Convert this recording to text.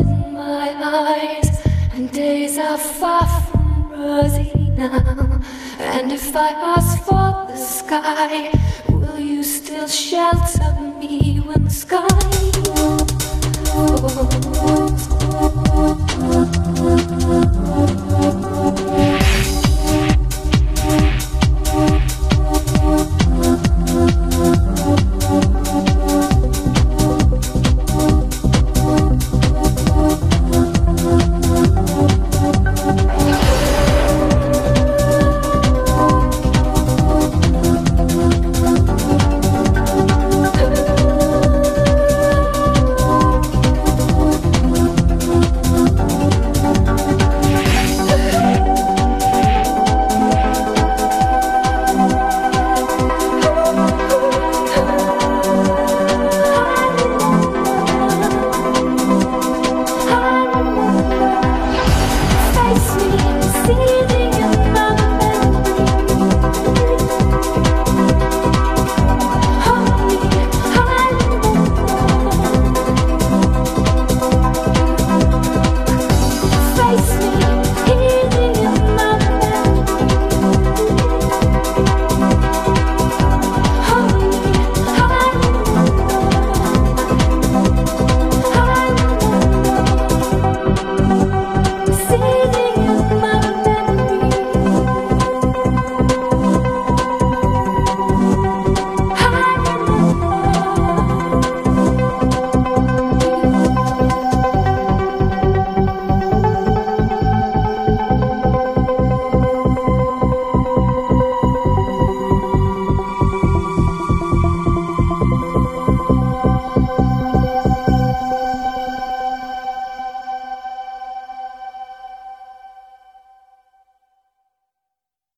in my eyes, and days are far from rosy now. And if I ask for the sky, will you still shelter me?